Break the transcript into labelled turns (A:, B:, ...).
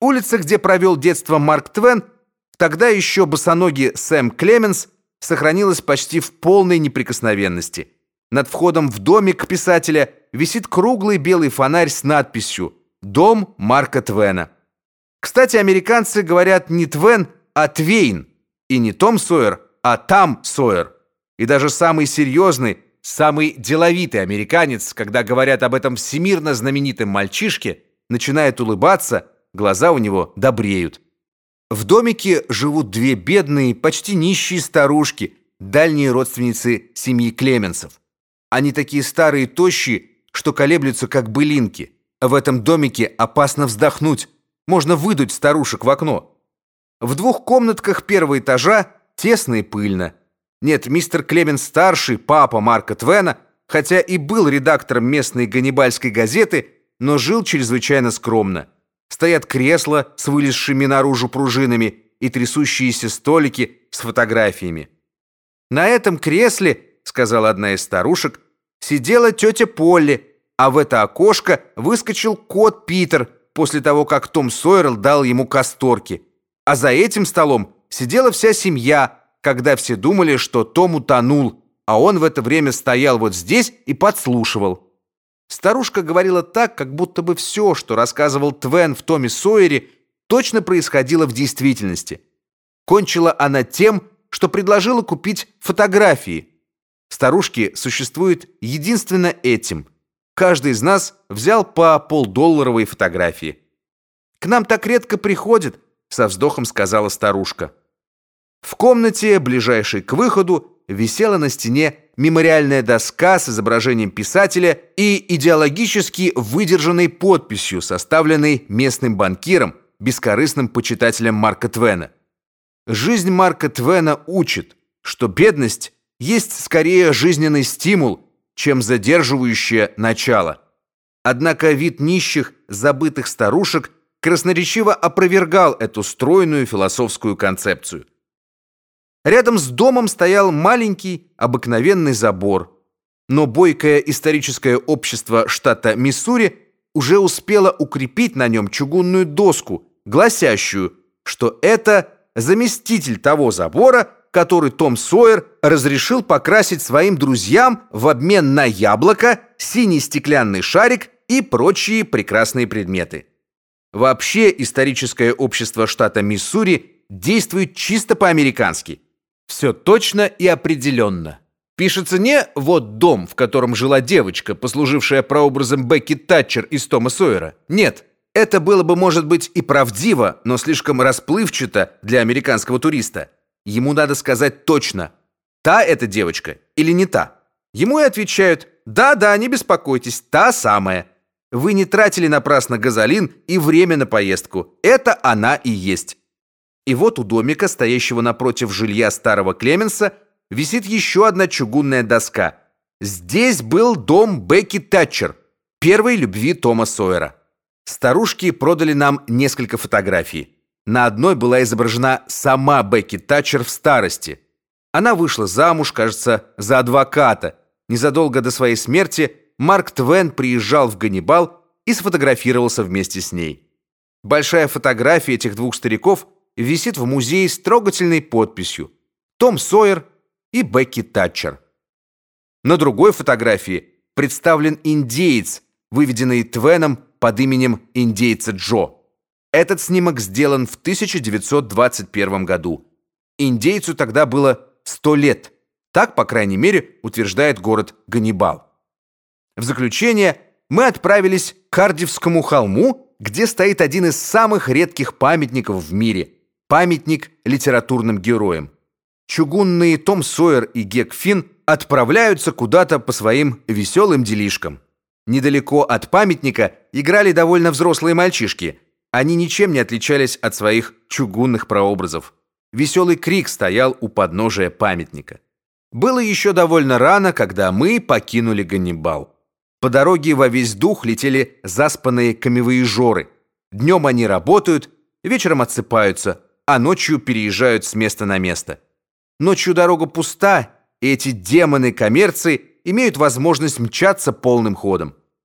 A: Улица, где провел детство Марк Твен, тогда еще босоногий Сэм Клеменс, сохранилась почти в полной неприкосновенности. Над входом в домик писателя висит круглый белый фонарь с надписью «Дом Марка Твена». Кстати, американцы говорят не Твен, а Твейн, и не Том Сойер, а Там Сойер. И даже самый серьезный, самый деловитый американец, когда говорят об этом всемирно знаменитом мальчишке, начинает улыбаться – глаза у него добреют. В домике живут две бедные, почти нищие старушки, дальние родственницы семьи Клеменсов. Они такие старые и тощие, что колеблются как былинки. В этом домике опасно вздохнуть, можно выдуть старушек в окно. В двух комнатках первого этажа тесно и пыльно. Нет, мистер Клеменс старший, папа Марка Твена, хотя и был редактором местной ганнибальской газеты, но жил чрезвычайно скромно. Стоят кресла с вылезшими наружу пружинами и трясущиеся столики с фотографиями. На этом кресле, сказала одна из старушек, сидела тетя Полли, а в это окошко выскочил кот Питер после того, как Том Сойерл дал ему касторки. А за этим столом сидела вся семья, когда все думали, что Том утонул, а он в это время стоял вот здесь и подслушивал. Старушка говорила так, как будто бы все, что рассказывал Твен в Томе Сойере, точно происходило в действительности. Кончила она тем, что предложила купить фотографии. Старушки существуют единственно этим. Каждый из нас взял по полдолларовой фотографии. К нам так редко приходят, со вздохом сказала старушка. В комнате, ближайшей к выходу, висела на стене мемориальная доска с изображением писателя и идеологически выдержанной подписью, составленной местным банкиром, бескорыстным почитателем Марка Твена. Жизнь Марка Твена учит, что бедность есть скорее жизненный стимул, чем задерживающее начало. Однако вид нищих, забытых старушек красноречиво опровергал эту стройную философскую концепцию. Рядом с домом стоял маленький обыкновенный забор. Но бойкое историческое общество штата Миссури уже успело укрепить на нем чугунную доску, гласящую, что это заместитель того забора, который Том Сойер разрешил покрасить своим друзьям в обмен на яблоко, синий стеклянный шарик и прочие прекрасные предметы. Вообще историческое общество штата Миссури действует чисто по-американски – все точно и определенно. Пишется не «вот дом, в котором жила девочка, послужившая прообразом Бекки Татчер из Тома Сойера». Нет, это было бы, может быть, и правдиво, но слишком расплывчато для американского туриста. Ему надо сказать точно, та эта девочка или не та. Ему и отвечают «да-да, не беспокойтесь, та самая». Вы не тратили напрасно газолин и время на поездку. Это она и есть. И вот у домика, стоящего напротив жилья старого Клеменса, висит еще одна чугунная доска. Здесь был дом Бекки Татчер, первой любви Тома Сойера. Старушки продали нам несколько фотографий. На одной была изображена сама Бекки Татчер в старости. Она вышла замуж, кажется, за адвоката. Незадолго до своей смерти Марк Твен приезжал в Ганнибал и сфотографировался вместе с ней. Большая фотография этих двух стариков – висит в музее с трогательной подписью «Том Сойер и Бекки Татчер». На другой фотографии представлен индеец, выведенный Твеном под именем индейца Джо. Этот снимок сделан в 1921 году. Индейцу тогда было 100 лет. Так, по крайней мере, утверждает город Ганнибал. В заключение мы отправились к Кардивскому холму, где стоит один из самых редких памятников в мире – памятник литературным героям. Чугунные Том Сойер и Гек Финн отправляются куда-то по своим веселым делишкам. Недалеко от памятника играли довольно взрослые мальчишки. Они ничем не отличались от своих чугунных прообразов. Веселый крик стоял у подножия памятника. Было еще довольно рано, когда мы покинули Ганнибал. По дороге во весь дух летели заспанные камевые жоры. Днем они работают, вечером отсыпаются, а ночью переезжают с места на место. Ночью дорога пуста, и эти демоны коммерции имеют возможность мчаться полным ходом.